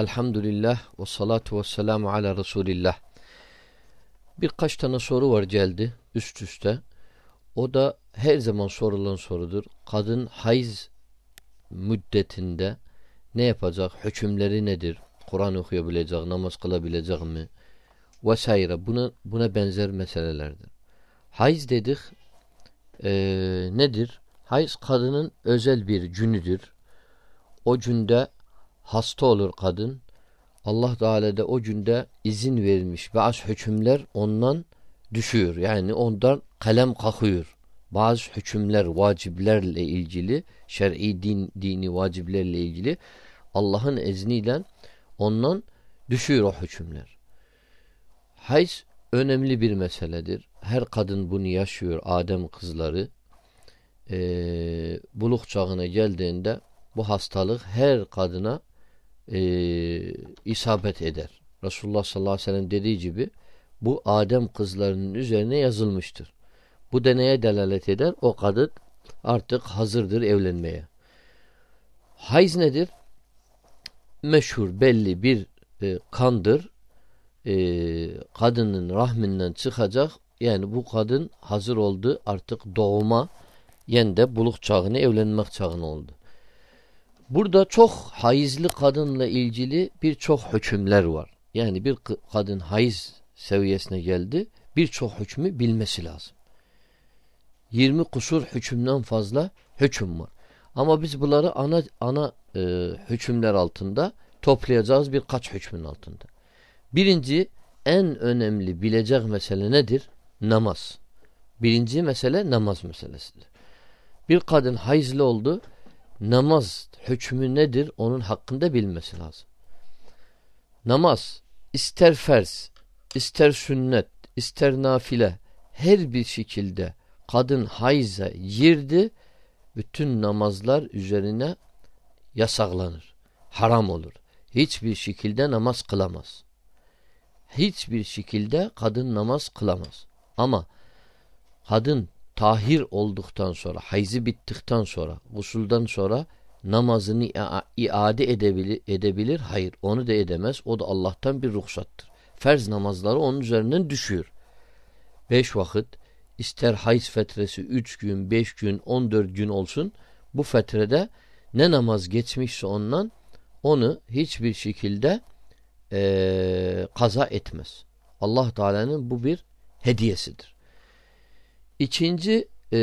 Elhamdülillah ve salatu ve selamu ala Resulillah. Birkaç tane soru var geldi üst üste. O da her zaman sorulan sorudur. Kadın hayız müddetinde ne yapacak? Hükümleri nedir? Kur'an okuyabilecek, namaz kılabilecek mi? Vesaire. Buna, buna benzer meselelerdir. Hayız dedik e, nedir? Hayız kadının özel bir günüdür. O günde hasta olur kadın. Allah Teala da o günde izin vermiş. Bazı hükümler ondan düşüyor. Yani ondan kalem kalkıyor. Bazı hükümler, vaciplerle ilgili, şer'i din, dini vaciplerle ilgili Allah'ın izniyle ondan düşüyor o hükümler. Hayz önemli bir meseledir. Her kadın bunu yaşıyor. Adem kızları e, buluk çağına geldiğinde bu hastalık her kadına e, isabet eder. Resulullah sallallahu aleyhi ve sellem dediği gibi bu Adem kızlarının üzerine yazılmıştır. Bu deneye delalet eder. O kadın artık hazırdır evlenmeye. Hayz nedir? Meşhur belli bir e, kandır. E, kadının rahminden çıkacak. Yani bu kadın hazır oldu artık doğuma yen de buluk çağını evlenmek çağını oldu. Burada çok hayızlı kadınla ilgili birçok hükümler var. Yani bir kadın hayız seviyesine geldi birçok hükmü bilmesi lazım. 20 kusur hükümden fazla hüküm var. Ama biz bunları ana ana e, hükümler altında toplayacağız birkaç hükmün altında. Birinci en önemli bilecek mesele nedir? Namaz. Birinci mesele namaz meselesidir. Bir kadın hayızlı oldu namaz hükmü nedir onun hakkında bilmesi lazım. Namaz ister ferz, ister sünnet, ister nafile her bir şekilde kadın hayza girdi bütün namazlar üzerine yasaklanır. Haram olur. Hiçbir şekilde namaz kılamaz. Hiçbir şekilde kadın namaz kılamaz. Ama kadın tahir olduktan sonra, hayzi bittikten sonra, gusuldan sonra namazını iade edebilir, edebilir. Hayır, onu da edemez. O da Allah'tan bir ruhsattır. Ferz namazları onun üzerinden düşüyor. Beş vakit, ister hayz fetresi üç gün, beş gün, on dört gün olsun, bu fetrede ne namaz geçmişse ondan, onu hiçbir şekilde e, kaza etmez. Allah Teala'nın bu bir hediyesidir. İkinci e,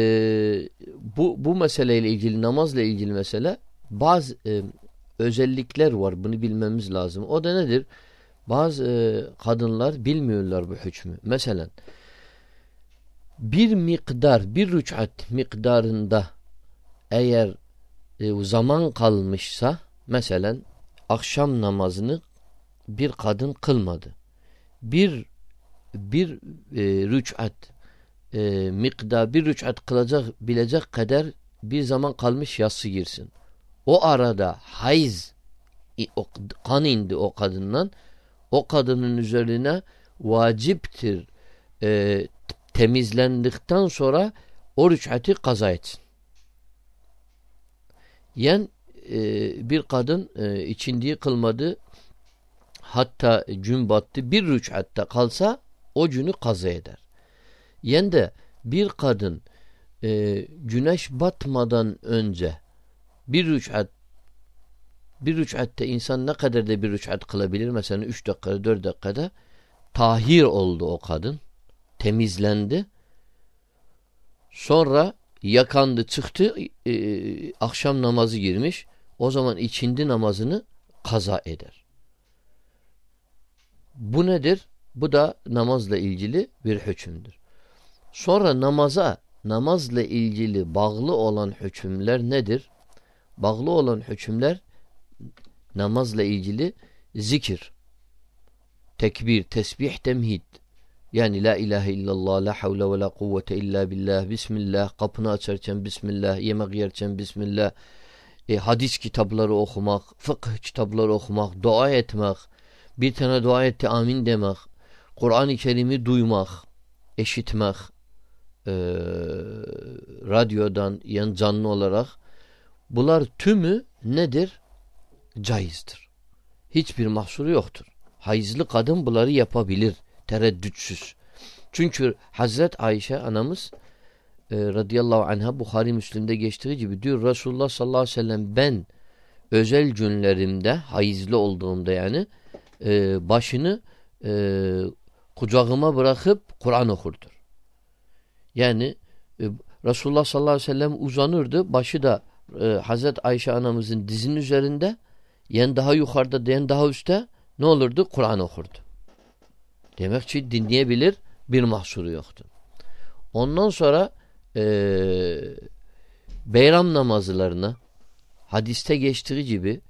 bu, bu meseleyle ilgili namazla ilgili mesele bazı e, özellikler var bunu bilmemiz lazım. O da nedir? Bazı e, kadınlar bilmiyorlar bu hükmü. Mesela bir miktar bir rüçat miktarında eğer e, zaman kalmışsa mesela akşam namazını bir kadın kılmadı. Bir bir e, rüçat e, miktar bir rüçat kılacak bilecek kadar bir zaman kalmış yası girsin. O arada hayız o, kan indi o kadından o kadının üzerine vaciptir e, temizlendikten sonra o rüçhati kaza etsin. Yen e, bir kadın e, içindiği kılmadı hatta gün battı bir rüçhatta kalsa o günü kaza eder. Yen de bir kadın e, güneş batmadan önce bir rüçhat bir rüçhatte insan ne kadar da bir rüçhat kılabilir? Mesela üç dakikada dört dakikada tahir oldu o kadın. Temizlendi. Sonra yakandı çıktı e, akşam namazı girmiş. O zaman içindi namazını kaza eder. Bu nedir? Bu da namazla ilgili bir hükümdür. Sonra namaza, namazla ilgili bağlı olan hükümler nedir? Bağlı olan hükümler namazla ilgili zikir, tekbir, tesbih, temhid. Yani la ilahe illallah, la havle ve la kuvvete illa billah, bismillah, kapını açarken bismillah, yemek yerken bismillah, e, hadis kitapları okumak, fıkıh kitapları okumak, dua etmek, bir tane dua etti amin demek, Kur'an-ı Kerim'i duymak, eşitmek, e, radyodan yan canlı olarak bunlar tümü nedir? Caizdir. hiçbir mahsuru yoktur. Hayızlı kadın bunları yapabilir tereddütsüz. Çünkü Hazret Ayşe anamız e, radıyallahu anha Bukhari Müslim'de geçtiği gibi diyor Resulullah sallallahu aleyhi ve sellem ben özel günlerimde hayızlı olduğumda yani e, başını e, kucağıma bırakıp Kur'an okurdur. Yani e, Resulullah sallallahu aleyhi ve sellem uzanırdı. Başı da e, Hazret Ayşe anamızın dizinin üzerinde yen daha yukarıda yen daha üstte ne olurdu? Kur'an okurdu. Demek ki dinleyebilir bir mahsuru yoktu. Ondan sonra e, beyram namazlarına hadiste geçtiği gibi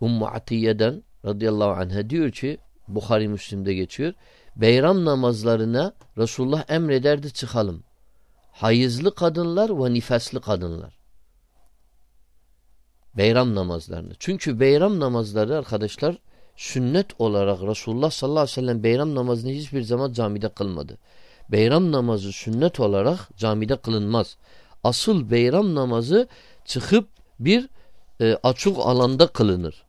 Ummu Atiye'den radıyallahu anh'a diyor ki Bukhari Müslim'de geçiyor. Beyram namazlarına Resulullah emrederdi çıkalım. Hayızlı kadınlar ve nifaslı kadınlar. Beyram namazlarını. Çünkü beyram namazları arkadaşlar sünnet olarak Resulullah sallallahu aleyhi ve sellem beyram namazını hiçbir zaman camide kılmadı. Beyram namazı sünnet olarak camide kılınmaz. Asıl beyram namazı çıkıp bir e, açık alanda kılınır.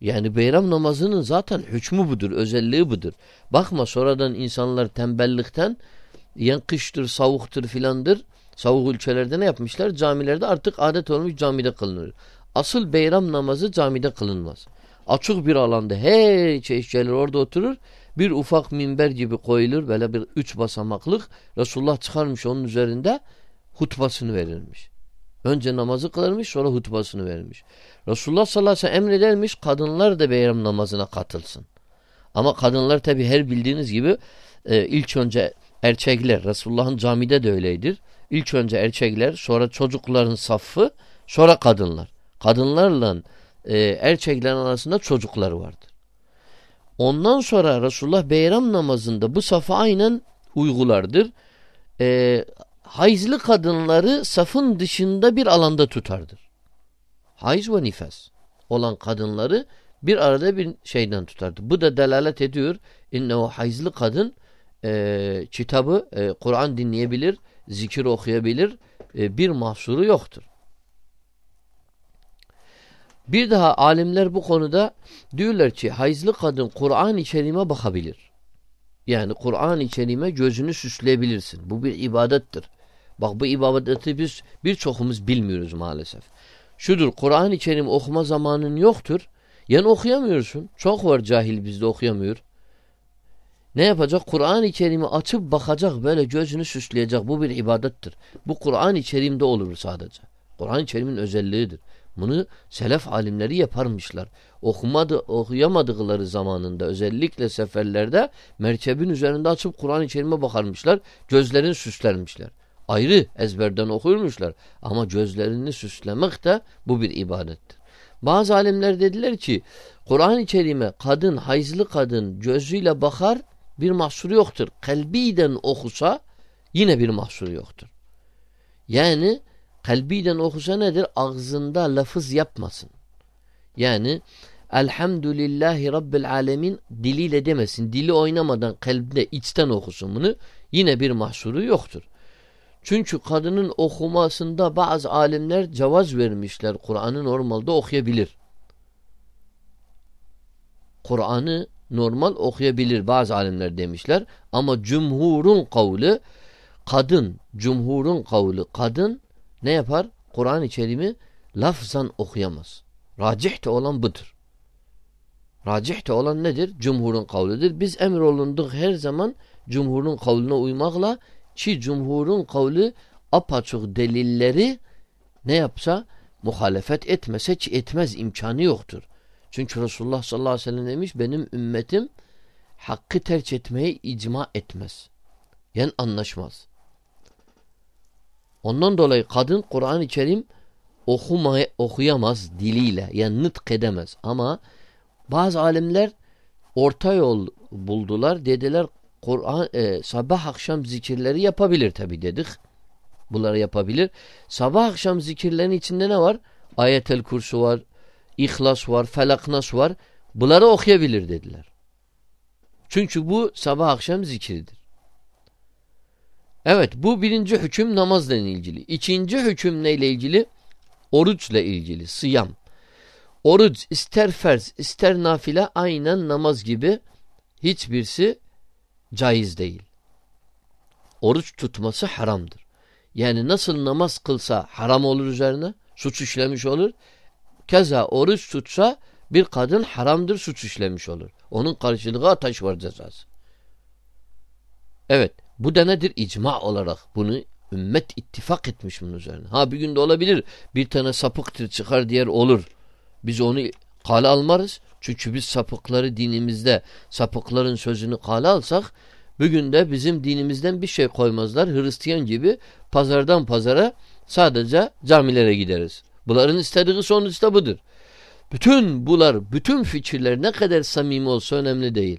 Yani beyram namazının zaten hükmü budur, özelliği budur. Bakma sonradan insanlar tembellikten yan kıştır, savuktur filandır. Savuk ülkelerde ne yapmışlar? Camilerde artık adet olmuş camide kılınır. Asıl beyram namazı camide kılınmaz. Açık bir alanda her çeşit gelir orada oturur. Bir ufak minber gibi koyulur böyle bir üç basamaklık. Resulullah çıkarmış onun üzerinde hutbasını verirmiş. Önce namazı kılarmış sonra hutbasını vermiş. Resulullah sallallahu aleyhi ve sellem emredermiş kadınlar da beyram namazına katılsın. Ama kadınlar tabi her bildiğiniz gibi e, ilk önce erkekler Resulullah'ın camide de öyledir. İlk önce erkekler sonra çocukların saffı sonra kadınlar. Kadınlarla e, erkeklerin arasında çocuklar vardır. Ondan sonra Resulullah beyram namazında bu safa aynen uygulardır. E, hayızlı kadınları safın dışında bir alanda tutardır. Hayız ve nifas olan kadınları bir arada bir şeyden tutardı. Bu da delalet ediyor. İnnehu hayızlı kadın e, kitabı, e, Kur'an dinleyebilir, zikir okuyabilir. E, bir mahsuru yoktur. Bir daha alimler bu konuda diyorlar ki hayızlı kadın Kur'an-ı bakabilir. Yani Kur'an-ı gözünü süsleyebilirsin. Bu bir ibadettir. Bak bu ibadeti biz birçokumuz bilmiyoruz maalesef. Şudur Kur'an-ı Kerim okuma zamanın yoktur. Yani okuyamıyorsun. Çok var cahil bizde okuyamıyor. Ne yapacak? Kur'an-ı Kerim'i açıp bakacak böyle gözünü süsleyecek. Bu bir ibadettir. Bu Kur'an-ı Kerim'de olur sadece. Kur'an-ı Kerim'in özelliğidir. Bunu selef alimleri yaparmışlar. Okumadı, okuyamadıkları zamanında özellikle seferlerde merkebin üzerinde açıp Kur'an-ı Kerim'e bakarmışlar. Gözlerini süslermişler. Ayrı ezberden okuyurmuşlar. Ama gözlerini süslemek de bu bir ibadettir. Bazı alimler dediler ki Kur'an-ı Kerim'e kadın, hayızlı kadın gözüyle bakar bir mahsuru yoktur. Kalbiden okusa yine bir mahsuru yoktur. Yani kalbiden okusa nedir? Ağzında lafız yapmasın. Yani Elhamdülillahi Rabbil Alemin diliyle demesin. Dili oynamadan kalbinde içten okusun bunu. Yine bir mahsuru yoktur. Çünkü kadının okumasında bazı alimler cevaz vermişler. Kur'an'ı normalde okuyabilir. Kur'an'ı normal okuyabilir bazı alimler demişler. Ama cumhurun kavli kadın, cumhurun kavli kadın ne yapar? Kur'an-ı lafzan okuyamaz. Racih de olan budur. Racih de olan nedir? Cumhurun kavlidir. Biz emrolunduk her zaman cumhurun kavline uymakla ki cumhurun kavli apaçık delilleri ne yapsa muhalefet etmese ki etmez imkanı yoktur. Çünkü Resulullah sallallahu aleyhi ve sellem demiş benim ümmetim hakkı tercih etmeyi icma etmez. Yani anlaşmaz. Ondan dolayı kadın Kur'an-ı Kerim okumaya, okuyamaz diliyle. Yani nıtk edemez. Ama bazı alimler orta yol buldular. Dediler Kur'an e, sabah akşam zikirleri yapabilir tabi dedik. Bunları yapabilir. Sabah akşam zikirlerin içinde ne var? Ayetel kursu var, İhlas var, Felaknas var. Bunları okuyabilir dediler. Çünkü bu sabah akşam zikirdir. Evet bu birinci hüküm namazla ilgili. İkinci hüküm neyle ilgili? Oruçla ilgili. Sıyam. Oruç ister ferz ister nafile aynen namaz gibi hiçbirisi caiz değil. Oruç tutması haramdır. Yani nasıl namaz kılsa haram olur üzerine, suç işlemiş olur. Keza oruç tutsa bir kadın haramdır, suç işlemiş olur. Onun karşılığı ateş var cezası. Evet, bu da nedir? İcma olarak bunu ümmet ittifak etmiş bunun üzerine. Ha bir günde olabilir. Bir tane sapıktır çıkar diğer olur. Biz onu kale almarız. Çünkü biz sapıkları dinimizde sapıkların sözünü kale alsak bugün de bizim dinimizden bir şey koymazlar. Hristiyan gibi pazardan pazara sadece camilere gideriz. Bunların istediği sonuç da budur. Bütün bular, bütün fikirler ne kadar samimi olsa önemli değil.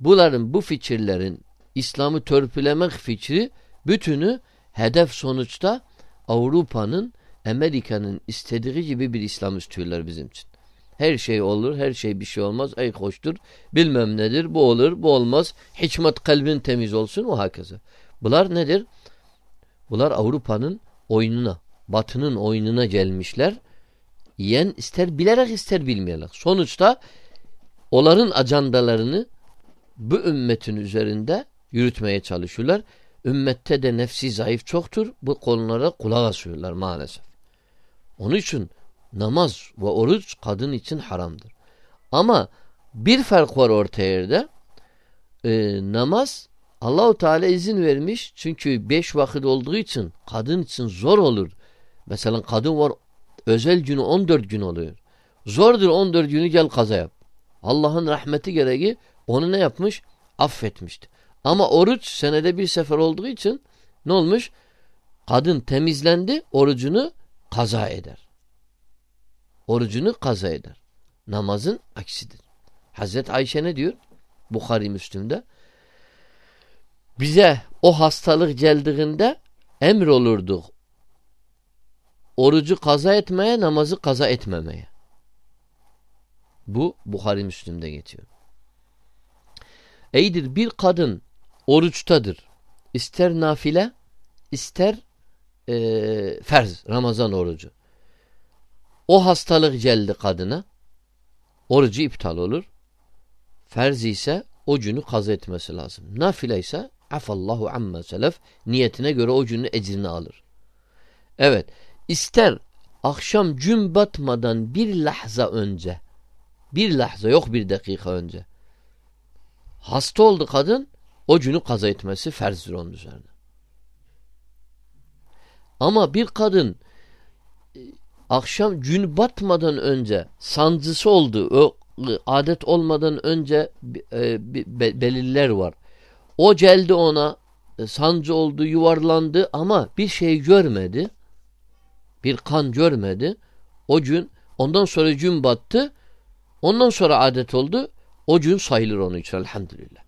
Bunların, bu fikirlerin İslam'ı törpülemek fikri bütünü hedef sonuçta Avrupa'nın, Amerika'nın istediği gibi bir İslam istiyorlar bizim için. Her şey olur, her şey bir şey olmaz. Ey hoştur, bilmem nedir, bu olur, bu olmaz. Hikmet kalbin temiz olsun, o hakeza. Bunlar nedir? Bunlar Avrupa'nın oyununa, Batı'nın oyununa gelmişler. Yiyen ister bilerek ister bilmeyerek. Sonuçta onların ajandalarını bu ümmetin üzerinde yürütmeye çalışıyorlar. Ümmette de nefsi zayıf çoktur. Bu konulara kulak asıyorlar maalesef. Onun için namaz ve oruç kadın için haramdır. Ama bir fark var ortaya yerde. Ee, namaz Allahu Teala izin vermiş. Çünkü beş vakit olduğu için kadın için zor olur. Mesela kadın var özel günü 14 gün oluyor. Zordur 14 günü gel kaza yap. Allah'ın rahmeti gereği onu ne yapmış? Affetmişti. Ama oruç senede bir sefer olduğu için ne olmuş? Kadın temizlendi, orucunu kaza eder. Orucunu kaza eder. Namazın aksidir. Hazreti Ayşe ne diyor? Bukhari Müslüm'de. Bize o hastalık geldiğinde emir olurduk. Orucu kaza etmeye, namazı kaza etmemeye. Bu Bukhari Müslüm'de geçiyor. Eydir bir kadın oruçtadır. İster nafile, ister e, ferz, Ramazan orucu. O hastalık geldi kadına. Orucu iptal olur. Ferz ise o günü kaza etmesi lazım. Nafile ise afallahu amma selef niyetine göre o günün ecrini alır. Evet. İster akşam gün batmadan bir lahza önce bir lahza yok bir dakika önce hasta oldu kadın o günü kaza etmesi ferzdir onun üzerine. Ama bir kadın e, akşam gün batmadan önce sancısı oldu, o adet olmadan önce e, belirler var. O geldi ona e, sancı oldu, yuvarlandı ama bir şey görmedi. Bir kan görmedi. O gün ondan sonra gün battı. Ondan sonra adet oldu. O gün sayılır onun için elhamdülillah.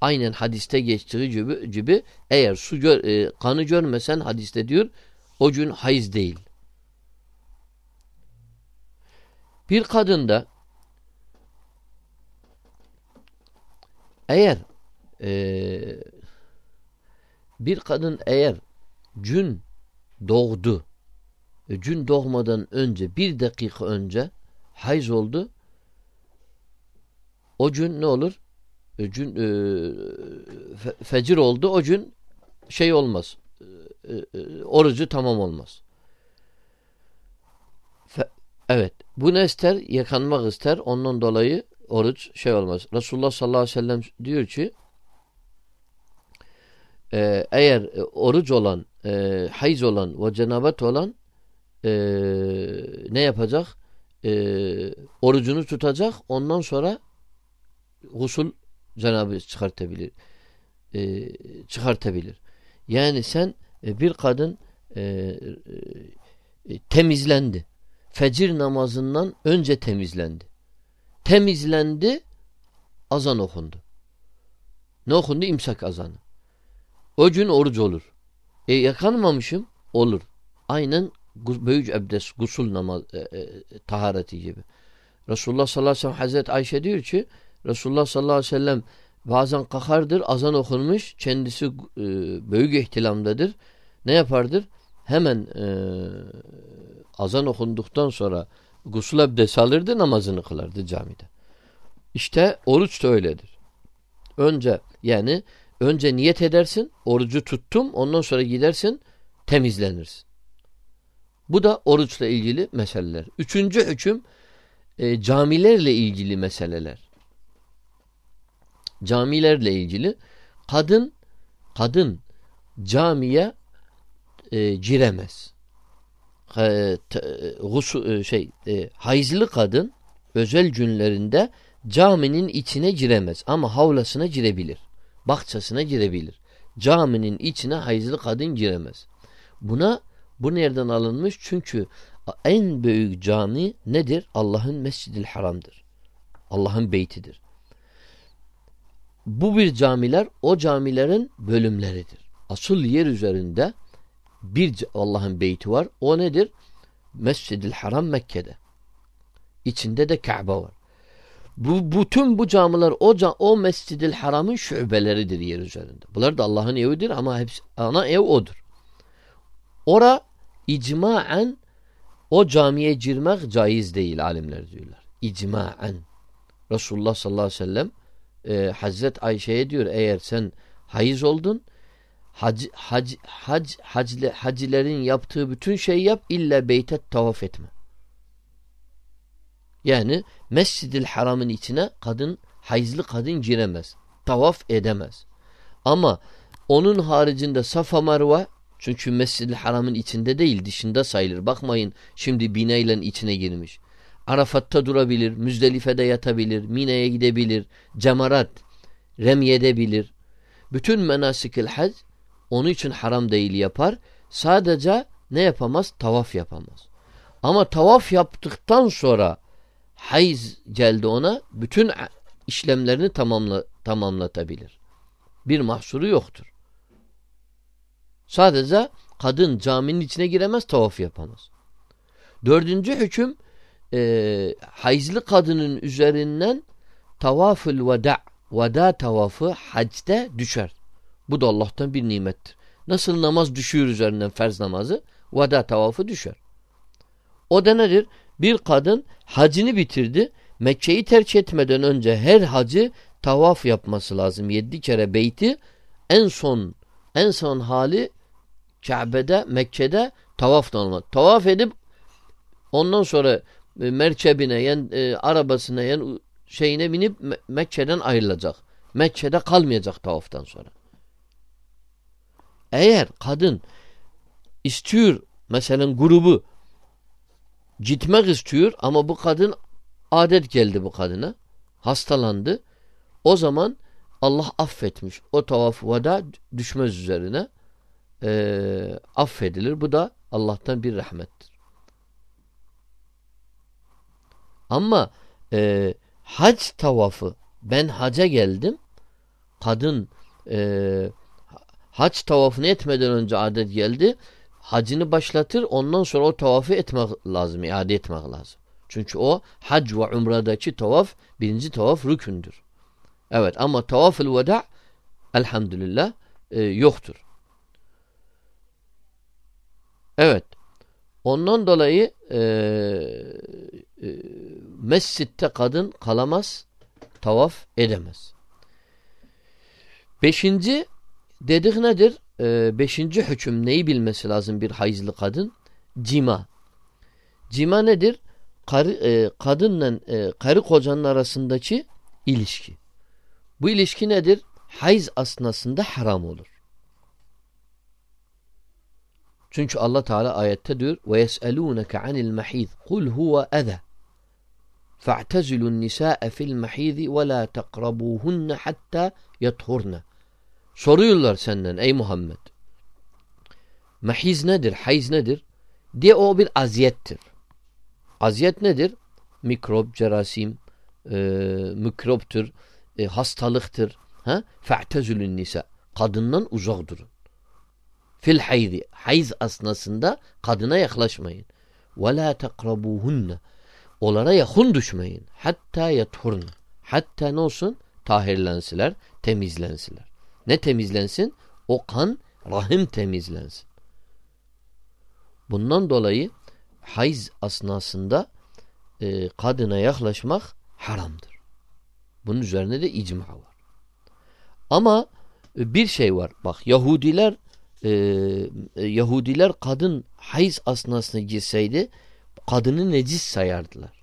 Aynen hadiste geçtiği gibi, gibi eğer su gör, e, kanı görmesen hadiste diyor o gün hayız değil. Bir kadında eğer e, bir kadın eğer gün doğdu e, gün doğmadan önce bir dakika önce hayız oldu o gün ne olur? E, gün e, fe, fecir oldu o gün şey olmaz. E, e, orucu tamam olmaz. Fe, evet. Bu ne ister? Yakanmak ister. Ondan dolayı oruç şey olmaz. Resulullah sallallahu aleyhi ve sellem diyor ki e, eğer e, oruç olan, e, hayız olan ve cenabet olan e, ne yapacak? E, orucunu tutacak. Ondan sonra husul Cenab-ı çıkartabilir. E, çıkartabilir. Yani sen e, bir kadın e, e, temizlendi. Fecir namazından önce temizlendi. Temizlendi, azan okundu. Ne okundu? İmsak azanı. O gün oruç olur. E yakanmamışım olur. Aynen büyük ebdes, gusul namaz, e, e, tahareti gibi. Resulullah sallallahu aleyhi ve sellem Hazreti Ayşe diyor ki Resulullah sallallahu aleyhi ve sellem bazen kalkardır, azan okunmuş, kendisi e, büyük ihtilamdadır. Ne yapardır? Hemen e, azan okunduktan sonra Gusül abdesti alırdı namazını kılardı camide. İşte oruç da öyledir. Önce yani önce niyet edersin orucu tuttum ondan sonra gidersin temizlenirsin. Bu da oruçla ilgili meseleler. Üçüncü hüküm e, camilerle ilgili meseleler. Camilerle ilgili kadın kadın camiye e, giremez. E, te, gusu, e, şey e, hayızlı kadın özel günlerinde caminin içine giremez ama havlasına girebilir. Bahçesine girebilir. Caminin içine hayızlı kadın giremez. Buna bu nereden alınmış? Çünkü en büyük cami nedir? Allah'ın mescidil haramdır. Allah'ın beytidir. Bu bir camiler o camilerin bölümleridir. Asıl yer üzerinde bir Allah'ın beyti var. O nedir? Mescid-i Haram Mekke'de. İçinde de Kabe var. Bu bütün bu camiler o o Mescid-i Haram'ın şubeleridir yer üzerinde. Bunlar da Allah'ın evidir ama hepsi ana ev odur. Ora icmaen o camiye girmek caiz değil alimler diyorlar. İcmaen. Resulullah sallallahu aleyhi ve sellem e, Hazret Ayşe'ye diyor eğer sen hayız oldun hac, hac, hac, hac, hacilerin yaptığı bütün şeyi yap illa beyte tavaf etme. Yani Mescid-i Haram'ın içine kadın hayızlı kadın giremez. Tavaf edemez. Ama onun haricinde Safa Marva çünkü Mescid-i Haram'ın içinde değil dışında sayılır. Bakmayın şimdi bineyle içine girmiş. Arafat'ta durabilir, Müzdelife'de yatabilir, Mine'ye gidebilir, cemarat, remyedebilir. Bütün menasikil hac onun için haram değil yapar. Sadece ne yapamaz? Tavaf yapamaz. Ama tavaf yaptıktan sonra hayz geldi ona bütün işlemlerini tamamla, tamamlatabilir. Bir mahsuru yoktur. Sadece kadın caminin içine giremez, tavaf yapamaz. Dördüncü hüküm e, hayızlı kadının üzerinden tavafül veda veda tavafı hacde düşer. Bu da Allah'tan bir nimettir. Nasıl namaz düşüyor üzerinden ferz namazı veda tavafı düşer. O da nedir? Bir kadın hacını bitirdi. Mekke'yi tercih etmeden önce her hacı tavaf yapması lazım. Yedi kere beyti en son en son hali Kabe'de, Mekke'de tavaf olmak. Tavaf edip ondan sonra e, merkebine, yani, e, arabasına, yani şeyine binip Me Mekke'den ayrılacak. Mekke'de kalmayacak tavaftan sonra. Eğer kadın istiyor mesela grubu gitmek istiyor ama bu kadın adet geldi bu kadına. Hastalandı. O zaman Allah affetmiş. O tavaf vada düşmez üzerine e, affedilir. Bu da Allah'tan bir rahmettir. Ama e, hac tavafı ben haca geldim kadın e, hac tavafını etmeden önce adet geldi hacını başlatır ondan sonra o tavafı etmek lazım iade etmek lazım. Çünkü o hac ve umradaki tavaf birinci tavaf rükündür. Evet ama tavaf-ül veda elhamdülillah e, yoktur. Evet. Ondan dolayı e, e, mescitte kadın kalamaz, tavaf edemez. Beşinci dedik nedir? E, beşinci hüküm neyi bilmesi lazım bir hayızlı kadın? Cima. Cima nedir? Karı, e, kadınla e, karı kocanın arasındaki ilişki. Bu ilişki nedir? Hayız asnasında haram olur. Çünkü Allah Teala ayette diyor ve yeselûneke anil mahîz kul huve eze fa'tezilun nisâe fil mahîzi ve la tekrabuhunne hatta yethurne Soruyorlar senden ey Muhammed. Mahiz nedir? Hayz nedir? Diye o bir aziyettir. Aziyet nedir? Mikrop, cerasim, e, mikroptur, e, hastalıktır. Ha? Fe'tezülün nisa. Kadından uzak durun. Fil haydi. Hayz asnasında kadına yaklaşmayın. Ve la tekrabuhunne. Onlara yakın düşmeyin. Hatta yathurn. Hatta ne olsun? Tahirlensiler, temizlensiler. Ne temizlensin? O kan, rahim temizlensin. Bundan dolayı hayz asnasında e, kadına yaklaşmak haramdır. Bunun üzerine de icma var. Ama e, bir şey var. Bak Yahudiler e, e, Yahudiler kadın hayız asnasına girseydi kadını necis sayardılar.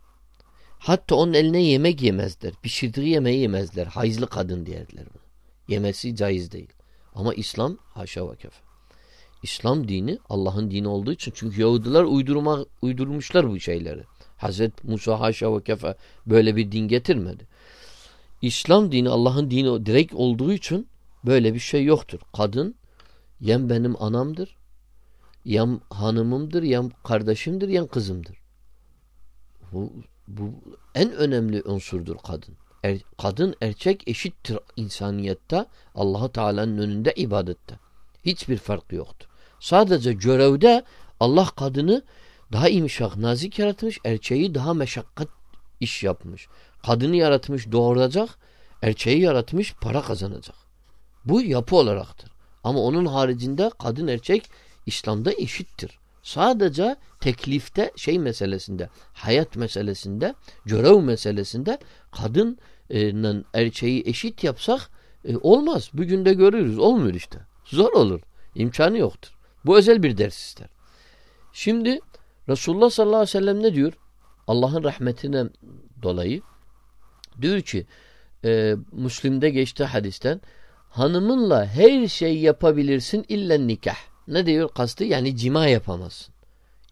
Hatta onun eline yemek yemezler. Pişirdiği yemeği yemezler. Hayızlı kadın derler bunu. Yemesi caiz değil. Ama İslam haşa ve kefe. İslam dini Allah'ın dini olduğu için çünkü Yahudiler uydurma, uydurmuşlar bu şeyleri. Hazreti Musa haşa ve kefe böyle bir din getirmedi. İslam dini Allah'ın dini direkt olduğu için böyle bir şey yoktur. Kadın yem benim anamdır, yem hanımımdır, yem kardeşimdir, yem kızımdır. Bu, bu en önemli unsurdur kadın. Er, kadın erkek eşittir insaniyette allah Teala'nın önünde ibadette. Hiçbir farkı yoktur. Sadece görevde Allah kadını daha imşak, nazik yaratmış, erkeği daha meşakkat iş yapmış. Kadını yaratmış doğuracak, erkeği yaratmış para kazanacak. Bu yapı olaraktır. Ama onun haricinde kadın erkek İslam'da eşittir. Sadece teklifte şey meselesinde, hayat meselesinde, görev meselesinde kadınla erkeği eşit yapsak e, olmaz. Bugün de görürüz. Olmuyor işte. Zor olur. İmkanı yoktur. Bu özel bir ders ister. Şimdi Resulullah sallallahu aleyhi ve sellem ne diyor? Allah'ın rahmetinden dolayı diyor ki e, Müslim'de geçti hadisten hanımınla her şey yapabilirsin illa nikah. Ne diyor kastı? Yani cima yapamazsın.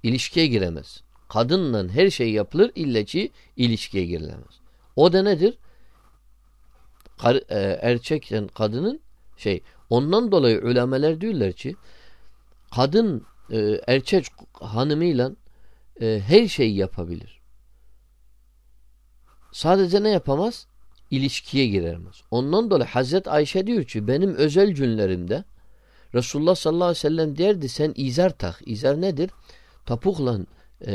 İlişkiye giremez. Kadınla her şey yapılır illa ki ilişkiye girilemez. O da nedir? Kar, e, erkekten kadının şey ondan dolayı ulemeler diyorlar ki kadın e, erkek hanımıyla e, her şeyi yapabilir. Sadece ne yapamaz? İlişkiye giremez. Ondan dolayı Hazret Ayşe diyor ki benim özel günlerimde Resulullah sallallahu aleyhi ve sellem derdi sen izar tak. İzar nedir? Tapukla e,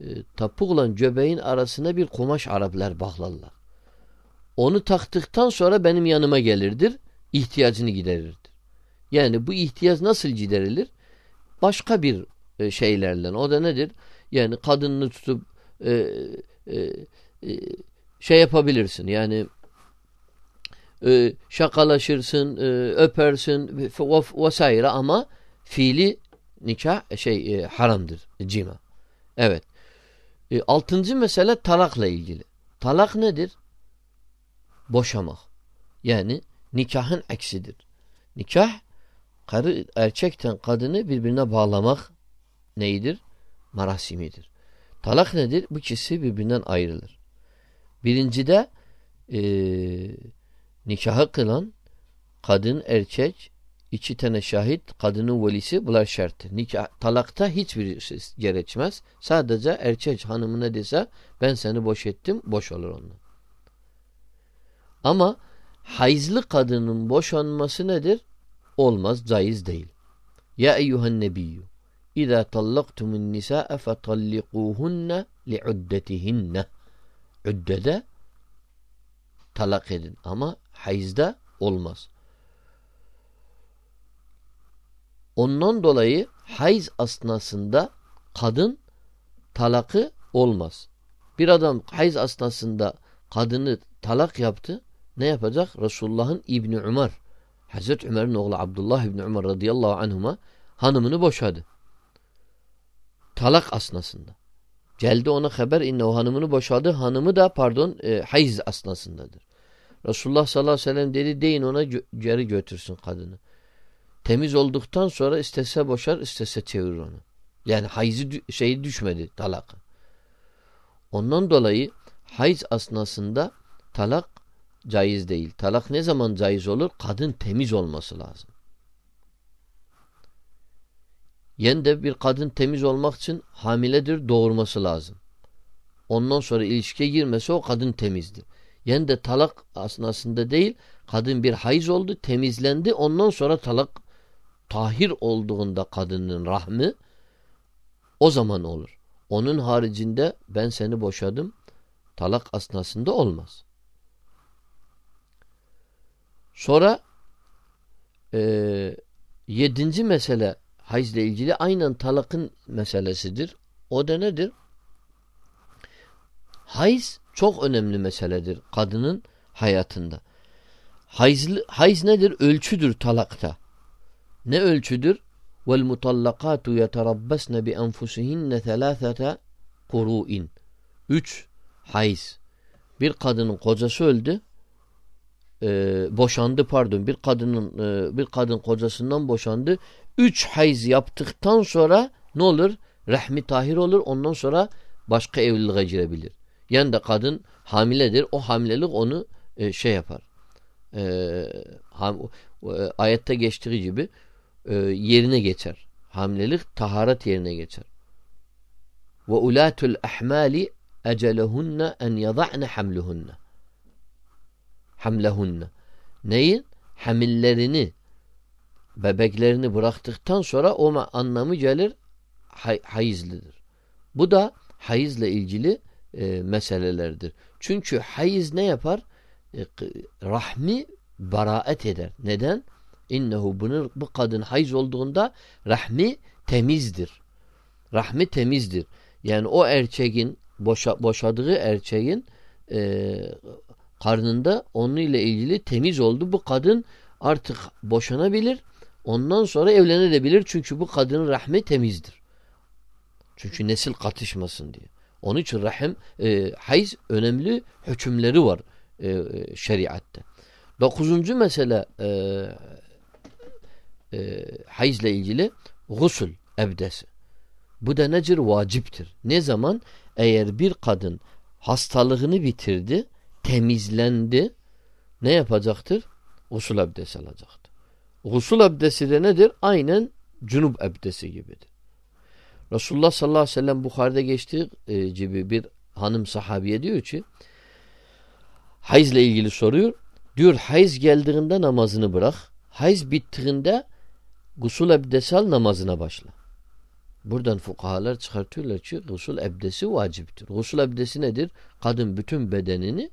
e, tapukla göbeğin arasına bir kumaş Araplar bağlarlar. Onu taktıktan sonra benim yanıma gelirdir. ihtiyacını giderirdir. Yani bu ihtiyaç nasıl giderilir? Başka bir e, şeylerle. O da nedir? Yani kadını tutup e, e, e, şey yapabilirsin. Yani e, şakalaşırsın, e, öpersin vesaire ama fiili nikah e, şey haramdır. Cima. Evet. Altıncı mesele talakla ilgili. Talak nedir? Boşamak. Yani nikahın eksidir. Nikah karı erkekten kadını birbirine bağlamak neydir? Marasimidir. Talak nedir? Bu ikisi birbirinden ayrılır. Birincide e, nikahı kılan kadın, erkek, iki tane şahit, kadının velisi bunlar şarttır. Nikah, talakta hiçbir şey gerekmez. Sadece erkek hanımına dese ben seni boş ettim, boş olur ondan. Ama hayızlı kadının boşanması nedir? Olmaz, caiz değil. Ya eyyuhen nebiyyü İzâ tallaktumun nisâe fetallikuhunne li'uddetihinne Üddede talak edin ama hayızda olmaz. Ondan dolayı hayız asnasında kadın talakı olmaz. Bir adam hayız asnasında kadını talak yaptı. Ne yapacak? Resulullah'ın İbni Ömer Hazreti Ömer'in oğlu Abdullah İbni Ömer radıyallahu anhuma hanımını boşadı. Talak asnasında. Geldi ona haber inne o hanımını boşadı. Hanımı da pardon e, hayız asnasındadır. Resulullah sallallahu aleyhi ve sellem dedi deyin ona geri götürsün kadını. Temiz olduktan sonra istese boşar istese çevirir onu. Yani hayızı şeyi düşmedi talak. Ondan dolayı hayız asnasında talak caiz değil. Talak ne zaman caiz olur? Kadın temiz olması lazım. Yen de bir kadın temiz olmak için hamiledir, doğurması lazım. Ondan sonra ilişkiye girmesi o kadın temizdir. Yen de talak asnasında değil, kadın bir hayız oldu, temizlendi. Ondan sonra talak tahir olduğunda kadının rahmi o zaman olur. Onun haricinde ben seni boşadım, talak asnasında olmaz. Sonra e, yedinci mesele hayızla ilgili aynen talakın meselesidir. O da nedir? Hayız çok önemli meseledir kadının hayatında. Hayz, hayz nedir? Ölçüdür talakta. Ne ölçüdür? Yeterabbasne bi enfusihinne thelâthete kuru'in. Üç hayz. Bir kadının kocası öldü. E, boşandı pardon. Bir kadının e, bir kadın kocasından boşandı. Üç hayz yaptıktan sonra ne olur? Rahmi tahir olur. Ondan sonra başka evliliğe girebilir. Yani de kadın hamiledir. O hamilelik onu e, şey yapar. E, ham, e, ayette geçtiği gibi e, yerine geçer. Hamilelik taharet yerine geçer. Ve ulatul ahmali ecelehunne en yada'ne hamluhunne. Hamlehunne. Neyin? Hamillerini bebeklerini bıraktıktan sonra o anlamı gelir hay, hayızlıdır. Bu da hayızla ilgili e, meselelerdir. Çünkü hayiz ne yapar? E, rahmi baraet eder. Neden? İnnehu bunu bu kadın hayız olduğunda rahmi temizdir. Rahmi temizdir. Yani o erkeğin boşa, boşadığı erkeğin e, karnında onunla ilgili temiz oldu. Bu kadın artık boşanabilir. Ondan sonra evlenebilir. Çünkü bu kadının rahmi temizdir. Çünkü nesil katışmasın diye. Onun için rahim e, hayz önemli hükümleri var e, şeriatte. Dokuzuncu mesele e, e, hayızla ilgili gusül ebdesi. Bu da nedir? Vaciptir. Ne zaman? Eğer bir kadın hastalığını bitirdi, temizlendi, ne yapacaktır? Gusül abdesti alacaktır. Gusül abdesti de nedir? Aynen cunub abdesti gibidir. Resulullah sallallahu aleyhi ve sellem Bukhari'de geçtiği e, gibi bir hanım sahabiye diyor ki hayızla ilgili soruyor. Diyor hayız geldiğinde namazını bırak. Hayız bittiğinde gusul abdesti al namazına başla. Buradan fukahalar çıkartıyorlar ki gusul abdesti vaciptir. Gusul abdesti nedir? Kadın bütün bedenini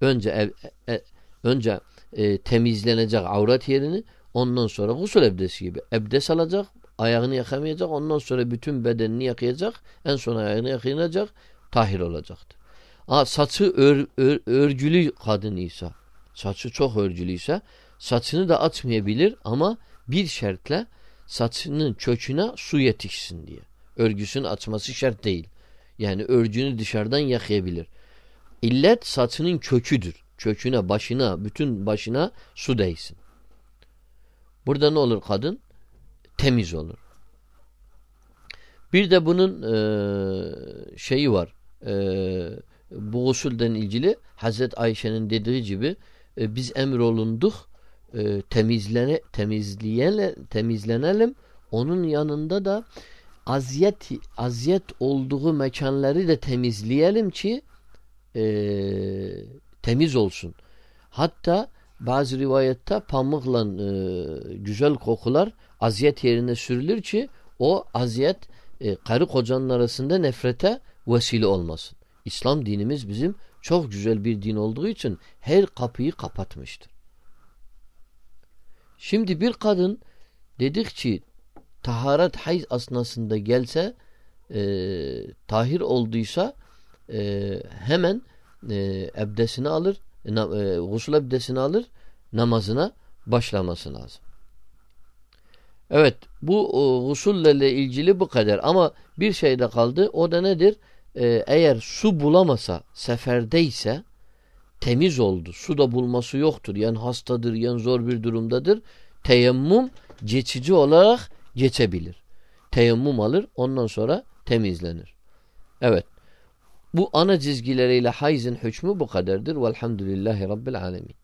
önce ev, e, önce e, temizlenecek avrat yerini ondan sonra gusul abdesti gibi abdest alacak ayağını yakamayacak ondan sonra bütün bedenini yakayacak en son ayağını yakayacak tahir olacaktır. Ha, saçı ör, ör, örgülü kadın ise saçı çok örgülüyse saçını da atmayabilir ama bir şartla saçının köküne su yetişsin diye. Örgüsünü açması şart değil. Yani örgünü dışarıdan yakayabilir. İllet saçının köküdür. Köküne, başına, bütün başına su değsin. Burada ne olur kadın? Temiz olur. Bir de bunun e, şeyi var. E, bu usulden ilgili Hazreti Ayşe'nin dediği gibi e, biz emrolunduk e, temizlene, temizleyene, temizlenelim. Onun yanında da aziyet aziyet olduğu mekanları da temizleyelim ki e, temiz olsun. Hatta bazı rivayette pamukla e, güzel kokular aziyet yerine sürülür ki o aziyet e, karı kocanın arasında nefrete vesile olmasın. İslam dinimiz bizim çok güzel bir din olduğu için her kapıyı kapatmıştır. Şimdi bir kadın dedik ki taharet hayz asnasında gelse e, tahir olduysa e, hemen e, ebdesini alır e, gusül ebdesini alır namazına başlaması lazım. Evet bu e, gusulle ilgili bu kadar ama bir şey de kaldı o da nedir? E, eğer su bulamasa seferdeyse temiz oldu. Su da bulması yoktur. Yani hastadır, yani zor bir durumdadır. Teyemmüm geçici olarak geçebilir. Teyemmüm alır ondan sonra temizlenir. Evet. Bu ana çizgileriyle hayzin hükmü bu kadardır. Velhamdülillahi Rabbil alemin.